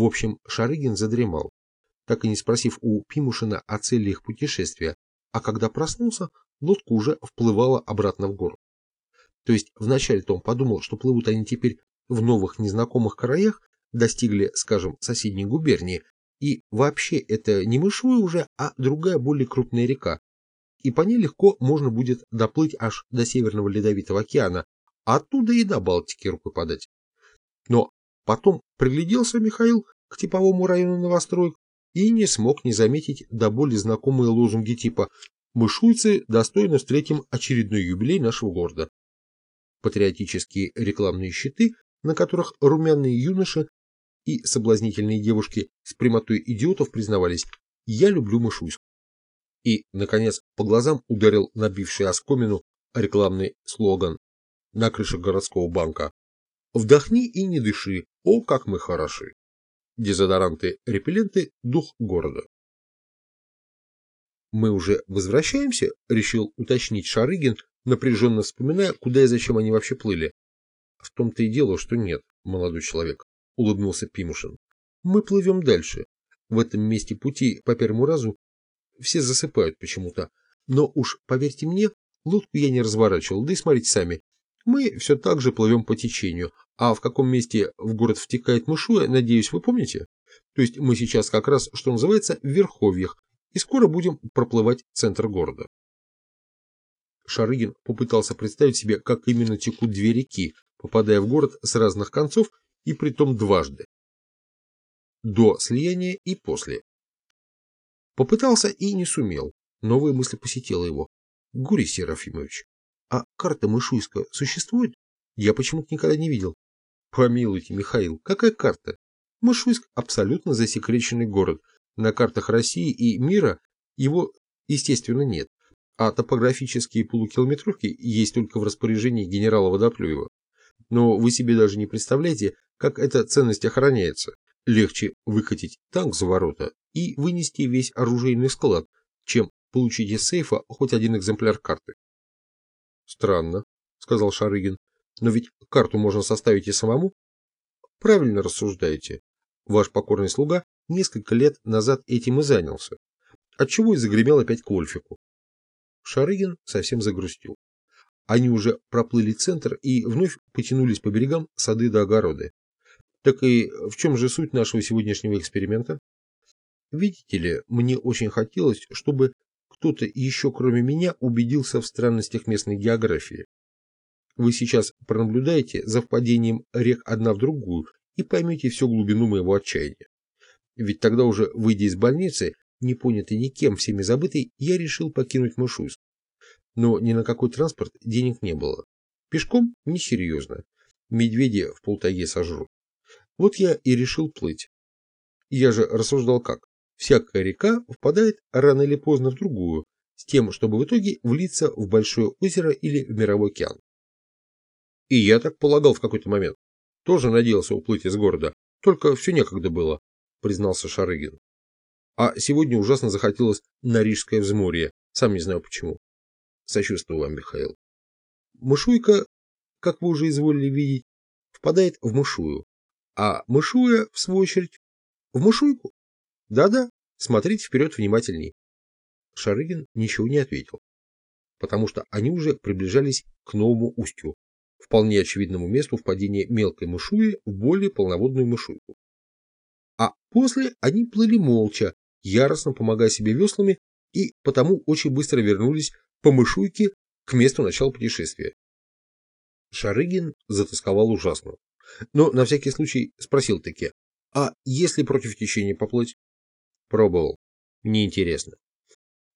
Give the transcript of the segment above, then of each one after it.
В общем, Шарыгин задремал, так и не спросив у Пимушина о цели их путешествия, а когда проснулся, лодка уже вплывала обратно в город. То есть вначале-то он подумал, что плывут они теперь в новых незнакомых краях, достигли, скажем, соседней губернии, и вообще это не Мышуя уже, а другая более крупная река, и по ней легко можно будет доплыть аж до Северного Ледовитого океана, а оттуда и до Балтики рукой подать. Но потом пригляделся Михаил к типовому району новостроек и не смог не заметить до боли знакомые лозунги типа «Мы, достойно встретим очередной юбилей нашего города». Патриотические рекламные щиты, на которых румяные юноши и соблазнительные девушки с прямотой идиотов признавались «Я люблю Мышуйск». И, наконец, по глазам ударил набивший оскомину рекламный слоган на крыше городского банка «Вдохни и не дыши, о, как мы хороши!» Дезодоранты, репелленты, дух города. «Мы уже возвращаемся?» — решил уточнить Шарыгин, напряженно вспоминая, куда и зачем они вообще плыли. «В том-то и дело, что нет, молодой человек», — улыбнулся Пимушин. «Мы плывем дальше. В этом месте пути по первому разу все засыпают почему-то. Но уж, поверьте мне, лодку я не разворачивал, да и смотрите сами. Мы все так же плывем по течению, а в каком месте в город втекает Мышуя, надеюсь, вы помните? То есть мы сейчас как раз, что называется, в Верховьях, и скоро будем проплывать центр города. Шарыгин попытался представить себе, как именно текут две реки, попадая в город с разных концов и притом дважды. До слияния и после. Попытался и не сумел. Новая мысль посетила его. Гурий Серафимович, а карта Мышуйска существует? Я почему-то никогда не видел. Помилуйте, Михаил, какая карта? Мышуйск абсолютно засекреченный город. На картах России и мира его, естественно, нет. А топографические полукилометровки есть только в распоряжении генерала Водоплюева. Но вы себе даже не представляете, как эта ценность охраняется. Легче выкатить танк за ворота и вынести весь оружейный склад, чем получить из сейфа хоть один экземпляр карты. Странно, сказал Шарыгин, но ведь карту можно составить и самому. Правильно рассуждаете. Ваш покорный слуга несколько лет назад этим и занялся, отчего и загремел опять к Ольфику. Шарыгин совсем загрустил. Они уже проплыли центр и вновь потянулись по берегам сады до огороды. Так и в чем же суть нашего сегодняшнего эксперимента? Видите ли, мне очень хотелось, чтобы кто-то еще кроме меня убедился в странностях местной географии. Вы сейчас пронаблюдаете за впадением рек одна в другую и поймете всю глубину моего отчаяния. Ведь тогда уже, выйдя из больницы, не понятый никем, всеми забытый, я решил покинуть Мышуйск. Но ни на какой транспорт денег не было. Пешком несерьезно. Медведи в полтаге сожрут. Вот я и решил плыть. Я же рассуждал как. Всякая река впадает рано или поздно в другую, с тем, чтобы в итоге влиться в большое озеро или в мировой океан. И я так полагал в какой-то момент. Тоже надеялся уплыть из города, только все некогда было, признался Шарыгин. А сегодня ужасно захотелось на Рижское взморье, сам не знаю почему. Сочувствую вам, Михаил. Мышуйка, как вы уже изволили видеть, впадает в мышую, а мышуя, в свою очередь, в мышуйку. Да-да, смотрите вперед внимательней. Шарыгин ничего не ответил, потому что они уже приближались к новому устью, вполне очевидному месту впадения мелкой мышуи в более полноводную мышуйку. А после они плыли молча, яростно помогая себе веслами, и потому очень быстро вернулись по мышуйке к месту начала путешествия. Шарыгин затасковал ужасно, но на всякий случай спросил таки, а если против течения поплыть? Пробовал. Неинтересно.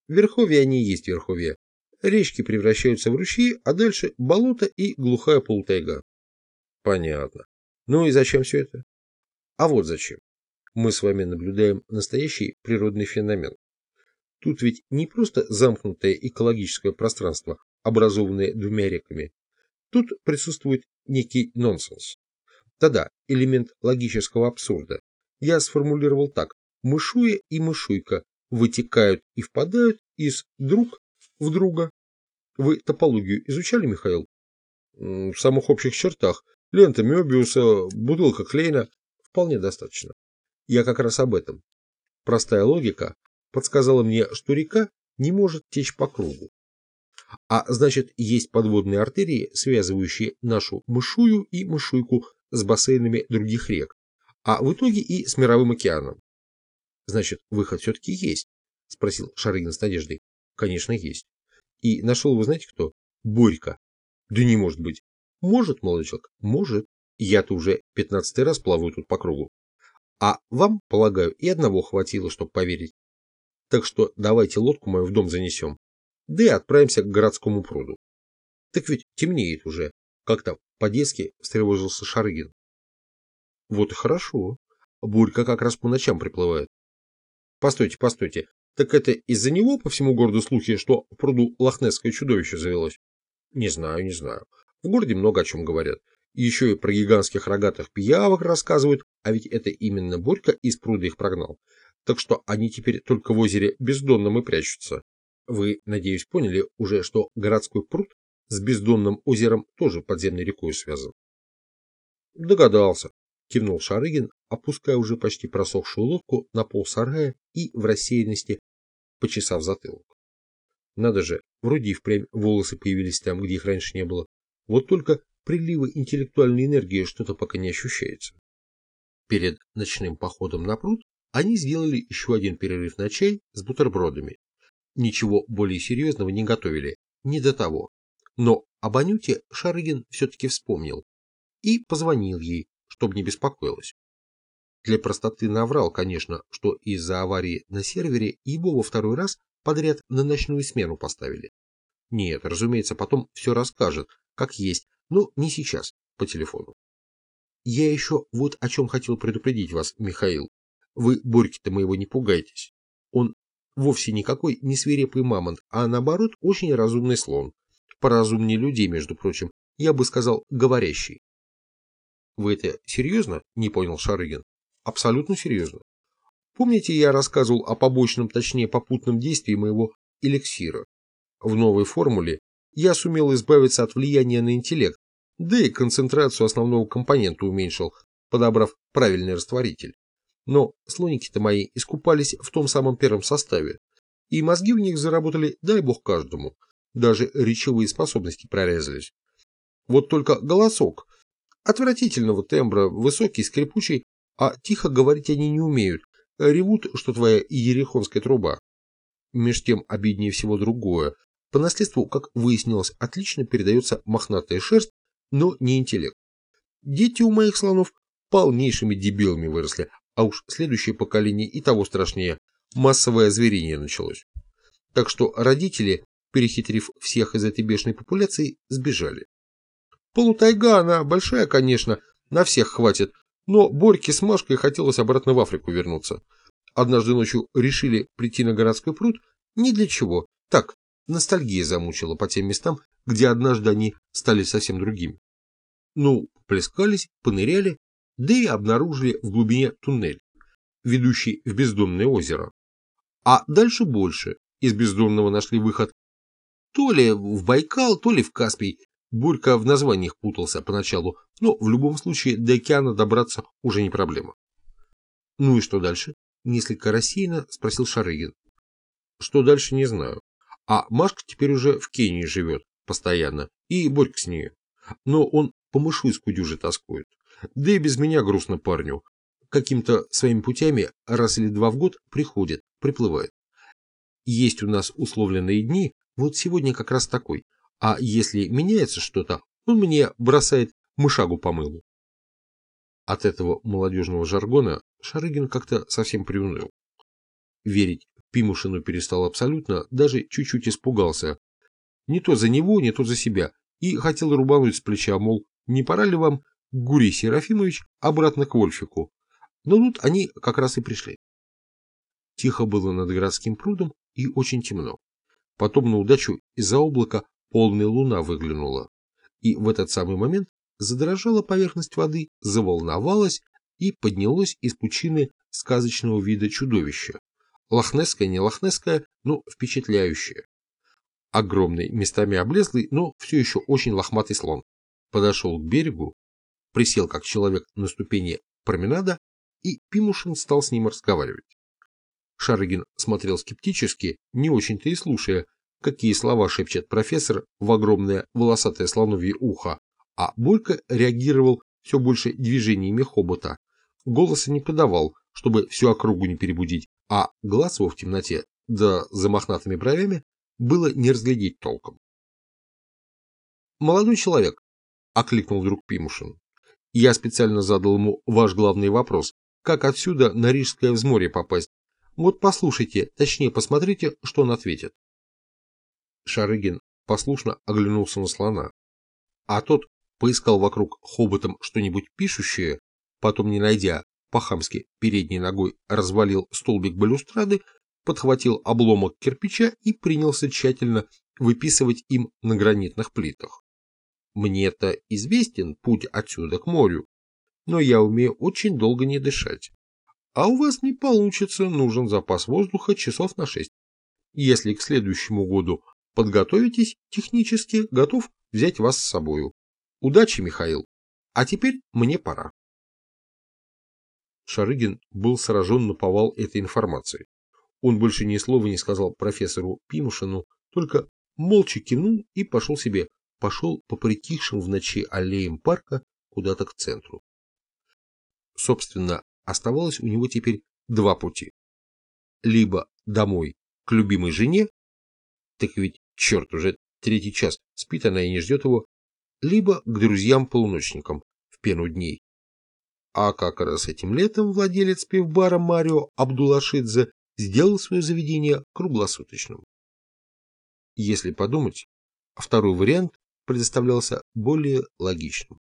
Верховья они и есть верховья. Речки превращаются в ручьи, а дальше болото и глухая полтайга. Понятно. Ну и зачем все это? А вот зачем. Мы с вами наблюдаем настоящий природный феномен. Тут ведь не просто замкнутое экологическое пространство, образованное двумя реками. Тут присутствует некий нонсенс. Да-да, элемент логического абсурда. Я сформулировал так. Мышуя и мышуйка вытекают и впадают из друг в друга. Вы топологию изучали, Михаил? В самых общих чертах. Лента Мёбиуса, бутылка Клейна. Вполне достаточно. Я как раз об этом. Простая логика подсказала мне, что река не может течь по кругу. А значит, есть подводные артерии, связывающие нашу мышую и мышуйку с бассейнами других рек, а в итоге и с мировым океаном. Значит, выход все-таки есть? Спросил Шарыгин с надеждой. Конечно, есть. И нашел вы знаете кто? Борька. Да не может быть. Может, молодой человек, может. Я-то уже пятнадцатый раз плаваю тут по кругу. А вам, полагаю, и одного хватило, чтобы поверить. Так что давайте лодку мою в дом занесем. Да и отправимся к городскому пруду. Так ведь темнеет уже. Как-то по-детски встревожился Шарыгин. Вот и хорошо. Бурька как раз по ночам приплывает. Постойте, постойте. Так это из-за него по всему городу слухи, что в пруду лохнесское чудовище завелось? Не знаю, не знаю. В городе много о чем говорят. Еще и про гигантских рогатых пиявок рассказывают, а ведь это именно Борька из пруда их прогнал. Так что они теперь только в озере бездонном и прячутся. Вы, надеюсь, поняли уже, что городской пруд с бездонным озером тоже подземной рекой связан? Догадался, кивнул Шарыгин, опуская уже почти просохшую лодку на пол сарая и в рассеянности почесав затылок. Надо же, вроде и впрямь волосы появились там, где их раньше не было. Вот только прилива интеллектуальной энергии что-то пока не ощущается. Перед ночным походом на пруд они сделали еще один перерыв на чай с бутербродами. Ничего более серьезного не готовили, не до того. Но об Анюте Шарыгин все-таки вспомнил и позвонил ей, чтобы не беспокоилась. Для простоты наврал, конечно, что из-за аварии на сервере его во второй раз подряд на ночную смену поставили. Нет, разумеется, потом все расскажет, как есть, но не сейчас, по телефону. Я еще вот о чем хотел предупредить вас, Михаил. Вы Борьки-то моего не пугайтесь. Он вовсе никакой не свирепый мамонт, а наоборот очень разумный слон. Поразумнее людей, между прочим. Я бы сказал, говорящий. Вы это серьезно? Не понял Шарыгин. Абсолютно серьезно. Помните, я рассказывал о побочном, точнее попутном действии моего эликсира? В новой формуле я сумел избавиться от влияния на интеллект, да и концентрацию основного компонента уменьшил, подобрав правильный растворитель. Но слоники-то мои искупались в том самом первом составе, и мозги у них заработали, дай бог каждому, даже речевые способности прорезались. Вот только голосок, отвратительного тембра, высокий, скрипучий, а тихо говорить они не умеют, ревут, что твоя иерихонская труба. Меж тем обиднее всего другое. По наследству, как выяснилось, отлично передается мохнатая шерсть, но не интеллект. Дети у моих слонов полнейшими дебилами выросли, а уж следующее поколение и того страшнее. Массовое озверение началось. Так что родители, перехитрив всех из этой бешеной популяции, сбежали. Полутайга она большая, конечно, на всех хватит, но Борьке с Машкой хотелось обратно в Африку вернуться. Однажды ночью решили прийти на городской пруд ни для чего. Так, ностальгия замучила по тем местам, где однажды они стали совсем другими. Ну, плескались, поныряли, да и обнаружили в глубине туннель, ведущий в бездонное озеро. А дальше больше. Из бездонного нашли выход то ли в Байкал, то ли в Каспий, Борька в названиях путался поначалу, но в любом случае до океана добраться уже не проблема. Ну и что дальше? Несколько рассеянно спросил Шарыгин. Что дальше, не знаю. А Машка теперь уже в Кении живет постоянно, и Борька с ней. Но он по мышуйску дюже тоскует. Да и без меня грустно парню. Каким-то своими путями раз или два в год приходит, приплывает. Есть у нас условленные дни, вот сегодня как раз такой. А если меняется что-то, он мне бросает мышагу по мылу. От этого молодежного жаргона Шарыгин как-то совсем приуныл. Верить Пимушину перестал абсолютно, даже чуть-чуть испугался. Не то за него, не то за себя. И хотел рубануть с плеча, мол, не пора ли вам, Гурий Серафимович, обратно к Вольфику. Но тут они как раз и пришли. Тихо было над городским прудом и очень темно. Потом на удачу из-за облака полная луна выглянула, и в этот самый момент задрожала поверхность воды, заволновалась и поднялось из пучины сказочного вида чудовища. Лохнесское, не лохнесское, но впечатляющее. Огромный, местами облезлый, но все еще очень лохматый слон. Подошел к берегу, присел как человек на ступени променада и Пимушин стал с ним разговаривать. Шарыгин смотрел скептически, не очень-то и слушая, какие слова шепчет профессор в огромное волосатое слоновье ухо, а Борька реагировал все больше движениями хобота. Голоса не подавал, чтобы всю округу не перебудить, а глаз его в темноте, да за мохнатыми бровями, было не разглядеть толком. «Молодой человек», — окликнул вдруг Пимушин. «Я специально задал ему ваш главный вопрос. Как отсюда на Рижское взморье попасть? Вот послушайте, точнее посмотрите, что он ответит». Шарыгин послушно оглянулся на слона. А тот поискал вокруг хоботом что-нибудь пишущее, потом, не найдя, по-хамски передней ногой развалил столбик балюстрады, подхватил обломок кирпича и принялся тщательно выписывать им на гранитных плитах. Мне-то известен путь отсюда к морю, но я умею очень долго не дышать. А у вас не получится, нужен запас воздуха часов на шесть. Если к следующему году подготовитесь технически, готов взять вас с собою. Удачи, Михаил. А теперь мне пора. Шарыгин был сражен на повал этой информацией. Он больше ни слова не сказал профессору Пимушину, только молча кивнул и пошел себе, пошел по притихшим в ночи аллеям парка куда-то к центру. Собственно, оставалось у него теперь два пути. Либо домой к любимой жене, так ведь, черт, уже третий час, спит она и не ждет его, либо к друзьям-полуночникам в пену дней. А как раз этим летом владелец пивбара Марио Абдулашидзе сделал свое заведение круглосуточным. Если подумать, второй вариант предоставлялся более логичным.